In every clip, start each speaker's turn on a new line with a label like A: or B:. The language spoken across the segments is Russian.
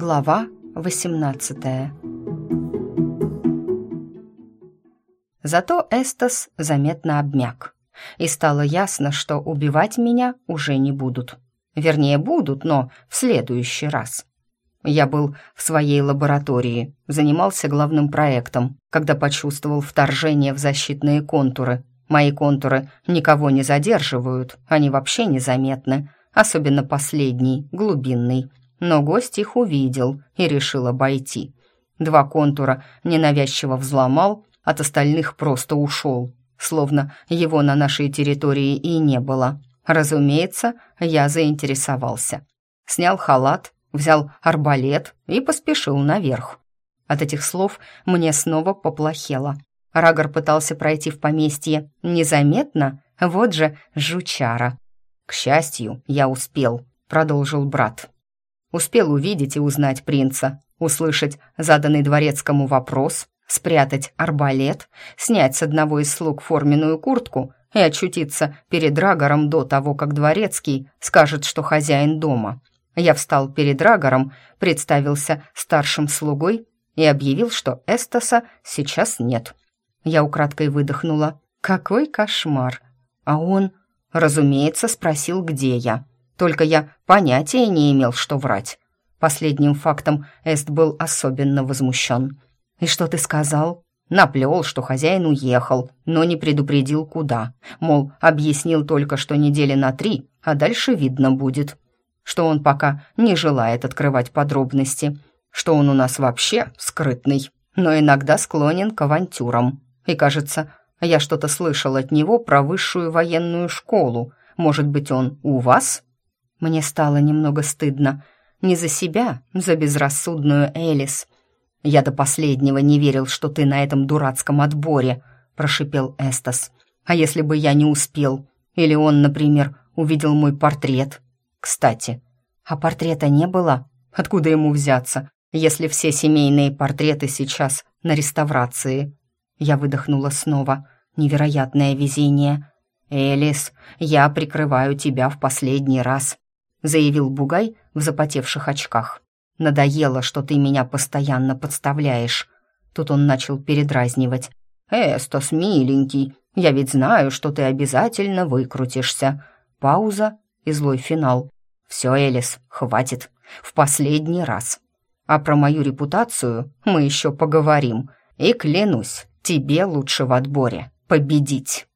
A: Глава 18 Зато Эстас заметно обмяк, и стало ясно, что убивать меня уже не будут. Вернее, будут, но в следующий раз. Я был в своей лаборатории, занимался главным проектом, когда почувствовал вторжение в защитные контуры. Мои контуры никого не задерживают, они вообще незаметны, особенно последний, глубинный. Но гость их увидел и решил обойти. Два контура ненавязчиво взломал, от остальных просто ушел, словно его на нашей территории и не было. Разумеется, я заинтересовался. Снял халат, взял арбалет и поспешил наверх. От этих слов мне снова поплохело. Рагор пытался пройти в поместье незаметно, вот же жучара. «К счастью, я успел», — продолжил брат. Успел увидеть и узнать принца, услышать заданный дворецкому вопрос, спрятать арбалет, снять с одного из слуг форменную куртку и очутиться перед Рагором до того, как дворецкий скажет, что хозяин дома. Я встал перед Рагором, представился старшим слугой и объявил, что Эстаса сейчас нет. Я украдкой выдохнула. «Какой кошмар!» А он, разумеется, спросил, где я. Только я понятия не имел, что врать. Последним фактом Эст был особенно возмущен. «И что ты сказал?» Наплел, что хозяин уехал, но не предупредил, куда. Мол, объяснил только, что недели на три, а дальше видно будет. Что он пока не желает открывать подробности. Что он у нас вообще скрытный, но иногда склонен к авантюрам. И, кажется, я что-то слышал от него про высшую военную школу. Может быть, он у вас?» Мне стало немного стыдно. Не за себя, за безрассудную Элис. «Я до последнего не верил, что ты на этом дурацком отборе», — прошипел Эстас. «А если бы я не успел? Или он, например, увидел мой портрет? Кстати, а портрета не было? Откуда ему взяться, если все семейные портреты сейчас на реставрации?» Я выдохнула снова. Невероятное везение. «Элис, я прикрываю тебя в последний раз заявил Бугай в запотевших очках. «Надоело, что ты меня постоянно подставляешь». Тут он начал передразнивать. «Эстос, миленький, я ведь знаю, что ты обязательно выкрутишься». Пауза и злой финал. «Все, Элис, хватит. В последний раз. А про мою репутацию мы еще поговорим. И клянусь, тебе лучше в отборе победить».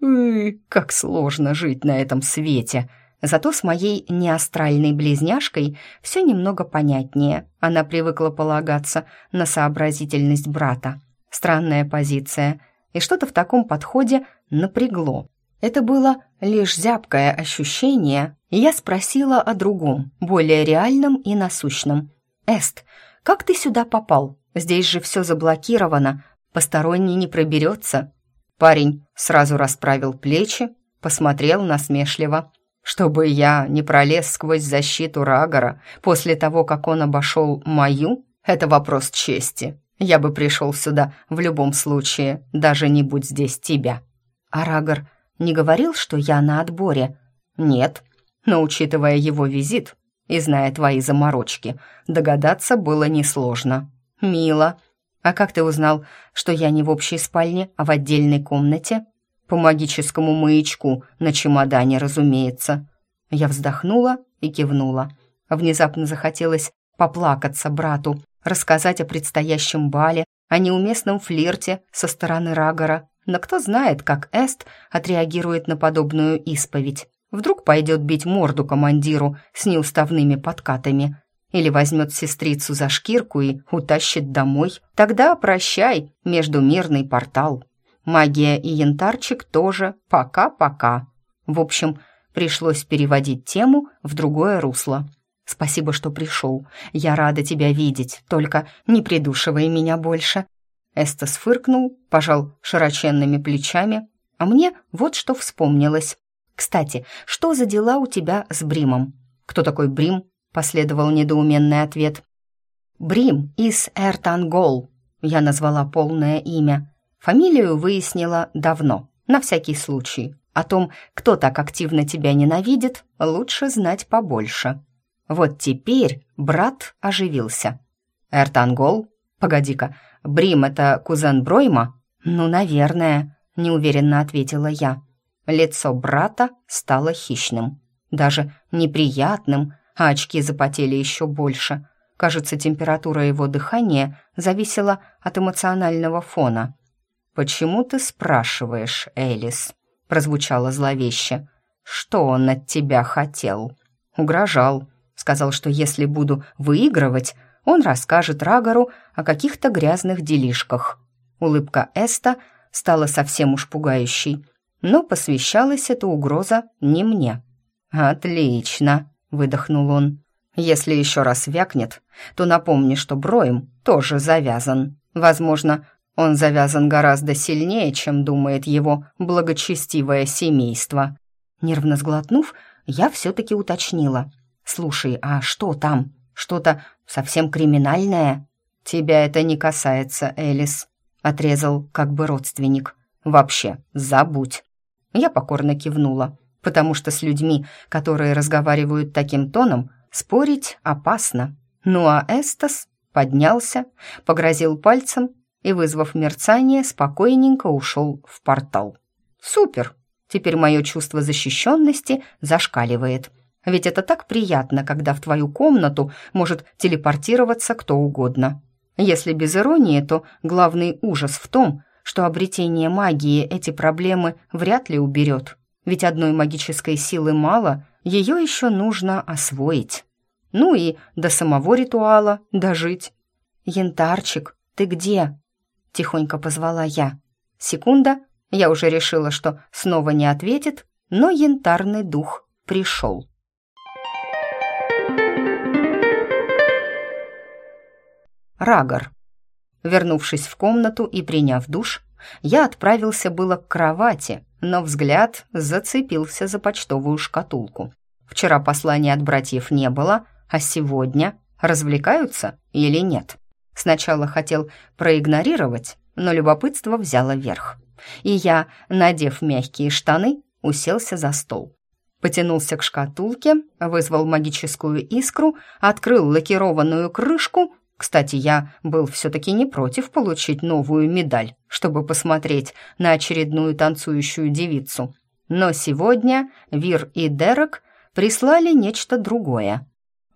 A: «Ой, как сложно жить на этом свете!» Зато с моей неастральной близняшкой все немного понятнее. Она привыкла полагаться на сообразительность брата. Странная позиция. И что-то в таком подходе напрягло. Это было лишь зябкое ощущение, и я спросила о другом, более реальном и насущном. «Эст, как ты сюда попал? Здесь же все заблокировано, посторонний не проберется». Парень сразу расправил плечи, посмотрел насмешливо. Чтобы я не пролез сквозь защиту Рагора после того, как он обошел мою, это вопрос чести. Я бы пришел сюда в любом случае, даже не будь здесь тебя. А Рагор не говорил, что я на отборе? Нет, но учитывая его визит и зная твои заморочки, догадаться было несложно. Мило. А как ты узнал, что я не в общей спальне, а в отдельной комнате? По магическому маячку на чемодане, разумеется. Я вздохнула и кивнула. Внезапно захотелось поплакаться брату, рассказать о предстоящем бале, о неуместном флирте со стороны Рагора. Но кто знает, как Эст отреагирует на подобную исповедь. Вдруг пойдет бить морду командиру с неуставными подкатами. Или возьмет сестрицу за шкирку и утащит домой. Тогда прощай, междумирный портал. Магия и янтарчик тоже пока-пока. В общем, пришлось переводить тему в другое русло. «Спасибо, что пришел. Я рада тебя видеть, только не придушивай меня больше». Эстас фыркнул, пожал широченными плечами, а мне вот что вспомнилось. «Кстати, что за дела у тебя с Бримом?» «Кто такой Брим?» — последовал недоуменный ответ. «Брим из Эртангол», — я назвала полное имя. Фамилию выяснила давно, на всякий случай. О том, кто так активно тебя ненавидит, лучше знать побольше. Вот теперь брат оживился. «Эртангол? Погоди-ка, Брим — это кузен Бройма?» «Ну, наверное», — неуверенно ответила я. Лицо брата стало хищным, даже неприятным, а очки запотели еще больше. Кажется, температура его дыхания зависела от эмоционального фона. «Почему ты спрашиваешь, Элис?» — прозвучало зловеще. «Что он от тебя хотел?» «Угрожал. Сказал, что если буду выигрывать, он расскажет Рагару о каких-то грязных делишках». Улыбка Эста стала совсем уж пугающей, но посвящалась эта угроза не мне. «Отлично», — выдохнул он. «Если еще раз вякнет, то напомни, что Броем тоже завязан. Возможно, он завязан гораздо сильнее, чем думает его благочестивое семейство». Нервно сглотнув, я все-таки уточнила. «Слушай, а что там? Что-то совсем криминальное?» «Тебя это не касается, Элис», — отрезал как бы родственник. «Вообще, забудь». Я покорно кивнула потому что с людьми, которые разговаривают таким тоном, спорить опасно. Ну а Эстас поднялся, погрозил пальцем и, вызвав мерцание, спокойненько ушел в портал. «Супер! Теперь мое чувство защищенности зашкаливает. Ведь это так приятно, когда в твою комнату может телепортироваться кто угодно. Если без иронии, то главный ужас в том, что обретение магии эти проблемы вряд ли уберет. Ведь одной магической силы мало, ее еще нужно освоить. Ну и до самого ритуала дожить. «Янтарчик, ты где?» — тихонько позвала я. Секунда, я уже решила, что снова не ответит, но янтарный дух пришел. Рагор. Вернувшись в комнату и приняв душ, я отправился было к кровати, но взгляд зацепился за почтовую шкатулку. Вчера послания от братьев не было, а сегодня развлекаются или нет? Сначала хотел проигнорировать, но любопытство взяло верх. И я, надев мягкие штаны, уселся за стол. Потянулся к шкатулке, вызвал магическую искру, открыл лакированную крышку кстати, я был все-таки не против получить новую медаль, чтобы посмотреть на очередную танцующую девицу. Но сегодня Вир и Дерек прислали нечто другое.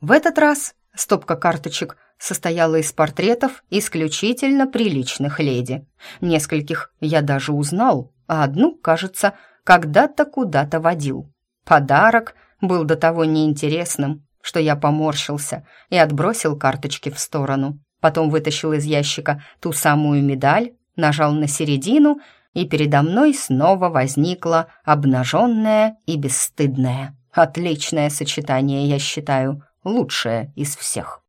A: В этот раз стопка карточек состояла из портретов исключительно приличных леди. Нескольких я даже узнал, а одну, кажется, когда-то куда-то водил. Подарок был до того неинтересным, что я поморщился и отбросил карточки в сторону. Потом вытащил из ящика ту самую медаль, нажал на середину, и передо мной снова возникла обнаженная и бесстыдная. Отличное сочетание, я считаю, лучшее из всех.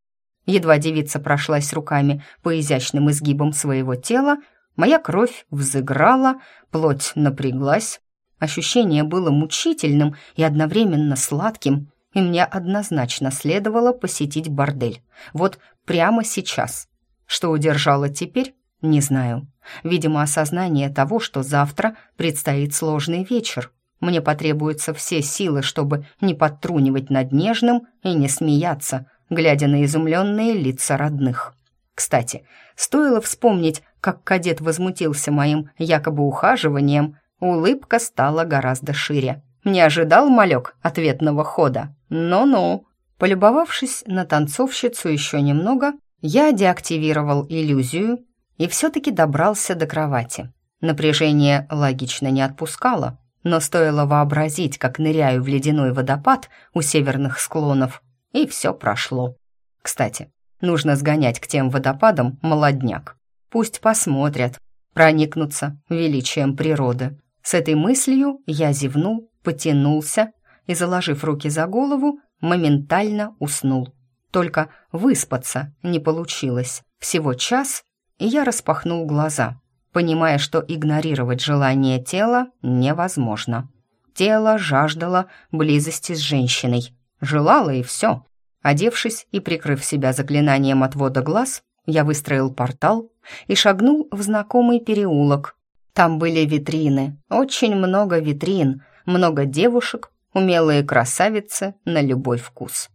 A: Едва девица прошлась руками по изящным изгибам своего тела, моя кровь взыграла, плоть напряглась. Ощущение было мучительным и одновременно сладким, и мне однозначно следовало посетить бордель. Вот прямо сейчас. Что удержало теперь, не знаю. Видимо, осознание того, что завтра предстоит сложный вечер. Мне потребуются все силы, чтобы не подтрунивать над нежным и не смеяться, глядя на изумленные лица родных. Кстати, стоило вспомнить, как кадет возмутился моим якобы ухаживанием, улыбка стала гораздо шире. Не ожидал малек ответного хода? Ну-ну. Полюбовавшись на танцовщицу еще немного, я деактивировал иллюзию и все-таки добрался до кровати. Напряжение логично не отпускало, но стоило вообразить, как ныряю в ледяной водопад у северных склонов, и все прошло. Кстати, нужно сгонять к тем водопадам молодняк. Пусть посмотрят, проникнутся величием природы. С этой мыслью я зевнул потянулся и, заложив руки за голову, моментально уснул. Только выспаться не получилось. Всего час, и я распахнул глаза, понимая, что игнорировать желание тела невозможно. Тело жаждало близости с женщиной. Желало и все. Одевшись и прикрыв себя заклинанием отвода глаз, я выстроил портал и шагнул в знакомый переулок. Там были витрины, очень много витрин — много девушек, умелые красавицы на любой вкус.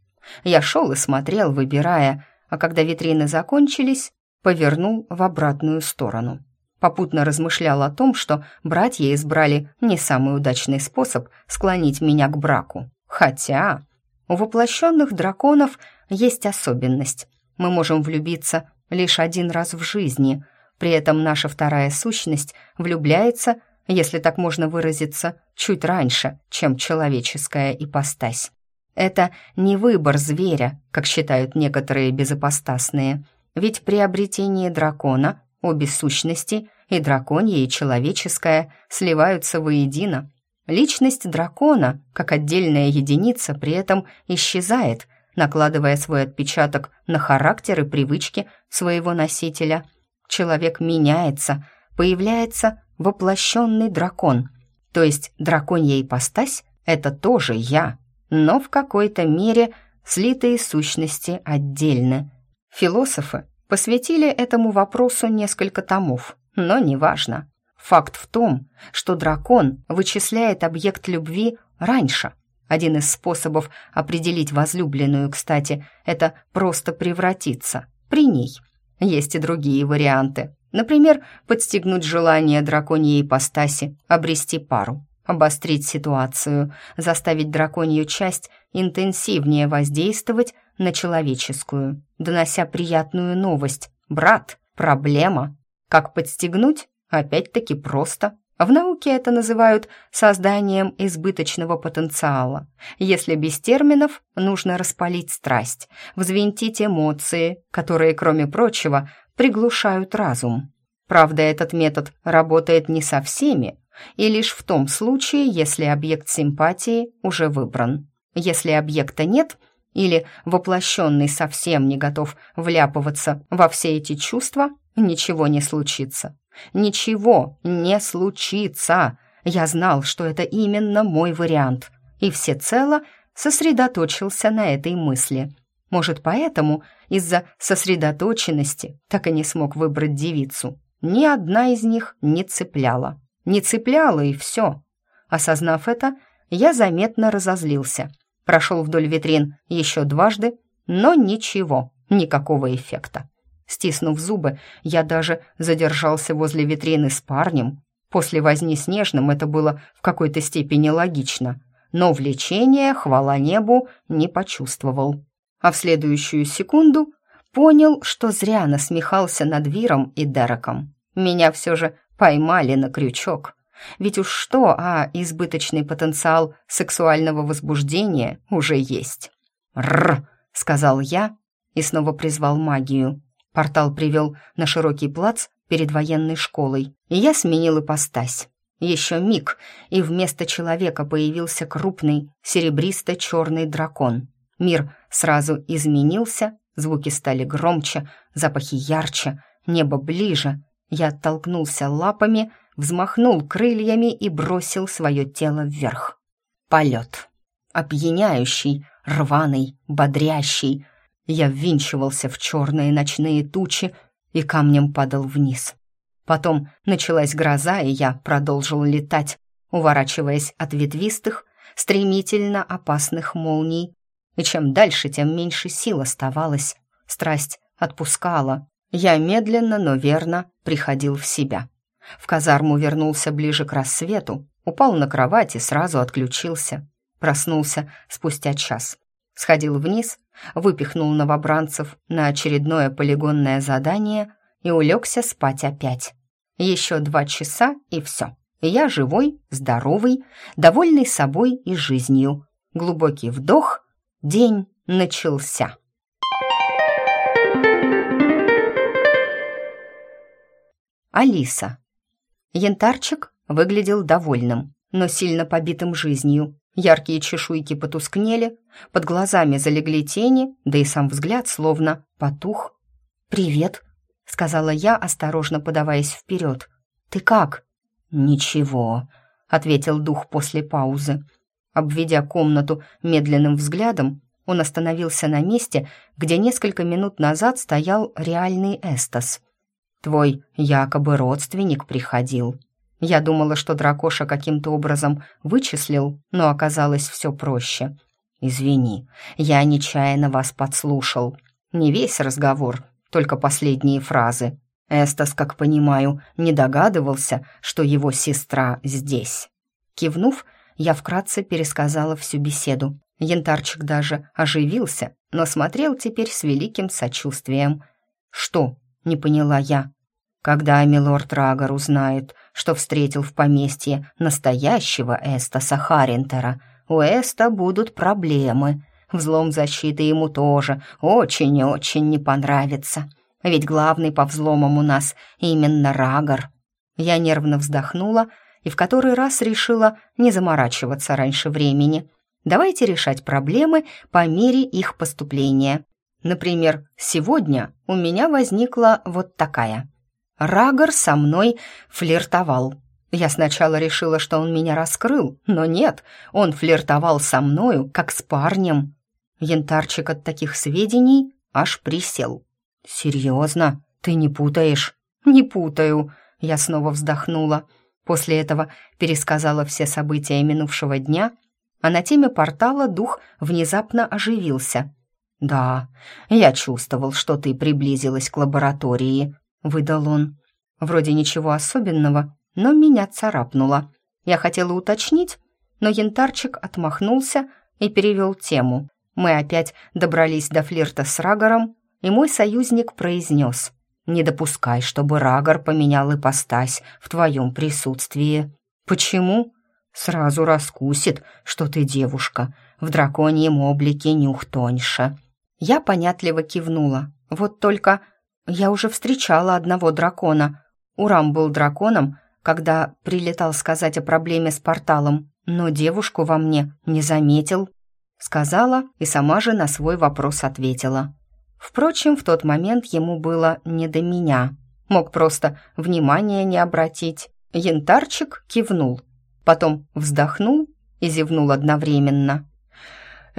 A: Я шел и смотрел, выбирая, а когда витрины закончились, повернул в обратную сторону. Попутно размышлял о том, что братья избрали не самый удачный способ склонить меня к браку. Хотя у воплощенных драконов есть особенность. Мы можем влюбиться лишь один раз в жизни, при этом наша вторая сущность влюбляется, если так можно выразиться, чуть раньше, чем человеческая ипостась. Это не выбор зверя, как считают некоторые безопостасные, ведь при обретении дракона обе сущности, и драконья, и человеческая, сливаются воедино. Личность дракона, как отдельная единица, при этом исчезает, накладывая свой отпечаток на характер и привычки своего носителя. Человек меняется, появляется воплощенный дракон, то есть драконья ипостась — это тоже я, но в какой-то мере слитые сущности отдельны. Философы посвятили этому вопросу несколько томов, но неважно. Факт в том, что дракон вычисляет объект любви раньше. Один из способов определить возлюбленную, кстати, это просто превратиться при ней. Есть и другие варианты. Например, подстегнуть желание драконьей ипостаси обрести пару обострить ситуацию, заставить драконью часть интенсивнее воздействовать на человеческую, донося приятную новость. «Брат, проблема!» Как подстегнуть? Опять-таки просто. В науке это называют созданием избыточного потенциала. Если без терминов, нужно распалить страсть, взвинтить эмоции, которые, кроме прочего, приглушают разум. Правда, этот метод работает не со всеми, и лишь в том случае, если объект симпатии уже выбран. Если объекта нет, или воплощенный совсем не готов вляпываться во все эти чувства, ничего не случится. Ничего не случится. Я знал, что это именно мой вариант, и всецело сосредоточился на этой мысли. Может, поэтому из-за сосредоточенности так и не смог выбрать девицу. Ни одна из них не цепляла. Не цепляла и все. Осознав это, я заметно разозлился. Прошел вдоль витрин еще дважды, но ничего, никакого эффекта. Стиснув зубы, я даже задержался возле витрины с парнем. После возни с Нежным это было в какой-то степени логично, но влечения, хвала небу, не почувствовал. А в следующую секунду понял, что зря насмехался над Виром и Дереком. Меня все же поймали на крючок. Ведь уж что, а избыточный потенциал сексуального возбуждения уже есть. «Рррр!» — сказал я и снова призвал магию. Портал привел на широкий плац перед военной школой, и я сменил ипостась. Еще миг, и вместо человека появился крупный серебристо-черный дракон. Мир сразу изменился, звуки стали громче, запахи ярче, небо ближе, я оттолкнулся лапами, взмахнул крыльями и бросил свое тело вверх. Полет. Опьяняющий, рваный, бодрящий. Я ввинчивался в черные ночные тучи и камнем падал вниз. Потом началась гроза, и я продолжил летать, уворачиваясь от ветвистых, стремительно опасных молний. И чем дальше, тем меньше сил оставалось. Страсть отпускала, я медленно, но верно приходил в себя. В казарму вернулся ближе к рассвету, упал на кровать и сразу отключился. Проснулся спустя час. Сходил вниз, выпихнул новобранцев на очередное полигонное задание и улегся спать опять. Еще два часа и все. Я живой, здоровый, довольный собой и жизнью. Глубокий вдох. День начался. Алиса. Янтарчик выглядел довольным, но сильно побитым жизнью. Яркие чешуйки потускнели, под глазами залегли тени, да и сам взгляд словно потух. «Привет», — сказала я, осторожно подаваясь вперед. «Ты как?» «Ничего», — ответил дух после паузы. Обведя комнату медленным взглядом, он остановился на месте, где несколько минут назад стоял реальный Эстас — Твой якобы родственник приходил. Я думала, что дракоша каким-то образом вычислил, но оказалось все проще. «Извини, я нечаянно вас подслушал. Не весь разговор, только последние фразы. Эстас, как понимаю, не догадывался, что его сестра здесь». Кивнув, я вкратце пересказала всю беседу. Янтарчик даже оживился, но смотрел теперь с великим сочувствием. «Что?» — не поняла я. «Когда милорд Рагор узнает, что встретил в поместье настоящего Эстаса Харинтера, у Эста будут проблемы. Взлом защиты ему тоже очень-очень не понравится. Ведь главный по взломам у нас именно Рагор». Я нервно вздохнула и в который раз решила не заморачиваться раньше времени. Давайте решать проблемы по мере их поступления. Например, сегодня у меня возникла вот такая. Рагор со мной флиртовал. Я сначала решила, что он меня раскрыл, но нет, он флиртовал со мною, как с парнем. Янтарчик от таких сведений аж присел. «Серьезно? Ты не путаешь?» «Не путаю», — я снова вздохнула. После этого пересказала все события минувшего дня, а на теме портала дух внезапно оживился. «Да, я чувствовал, что ты приблизилась к лаборатории», — выдал он. Вроде ничего особенного, но меня царапнуло. Я хотела уточнить, но янтарчик отмахнулся и перевел тему. Мы опять добрались до флирта с Рагором, и мой союзник произнес — не допускай, чтобы Рагор поменял ипостась в твоем присутствии. Почему? Сразу раскусит, что ты девушка. В драконьем облике нюх тоньше. Я понятливо кивнула. Вот только я уже встречала одного дракона. Урам был драконом, когда прилетал сказать о проблеме с порталом, но девушку во мне не заметил. Сказала и сама же на свой вопрос ответила. Впрочем, в тот момент ему было не до меня. Мог просто внимания не обратить. Янтарчик кивнул, потом вздохнул и зевнул одновременно.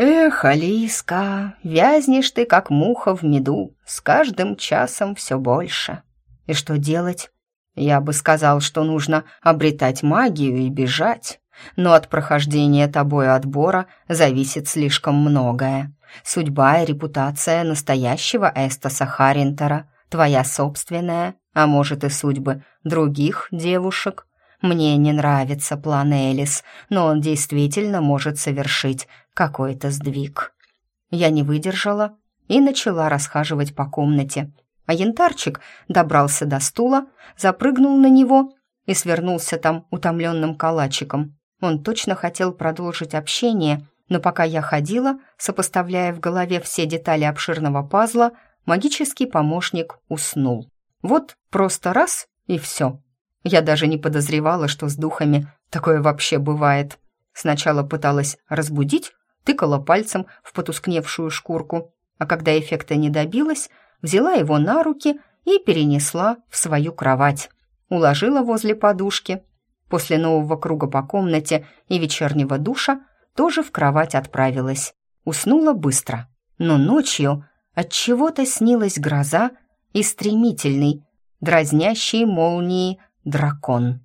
A: «Эх, Алиска, вязнешь ты, как муха в меду, с каждым часом все больше. И что делать? Я бы сказал, что нужно обретать магию и бежать, но от прохождения тобой отбора зависит слишком многое. Судьба и репутация настоящего Эстаса Харинтера, твоя собственная, а может и судьбы других девушек. Мне не нравится план Элис, но он действительно может совершить какой-то сдвиг. Я не выдержала и начала расхаживать по комнате. А янтарчик добрался до стула, запрыгнул на него и свернулся там утомленным калачиком. Он точно хотел продолжить общение, но пока я ходила, сопоставляя в голове все детали обширного пазла, магический помощник уснул. Вот просто раз и все. Я даже не подозревала, что с духами такое вообще бывает. Сначала пыталась разбудить, тыкала пальцем в потускневшую шкурку, а когда эффекта не добилась, взяла его на руки и перенесла в свою кровать. Уложила возле подушки. После нового круга по комнате и вечернего душа тоже в кровать отправилась. Уснула быстро, но ночью от чего-то снилась гроза и стремительный, дразнящий молнии дракон.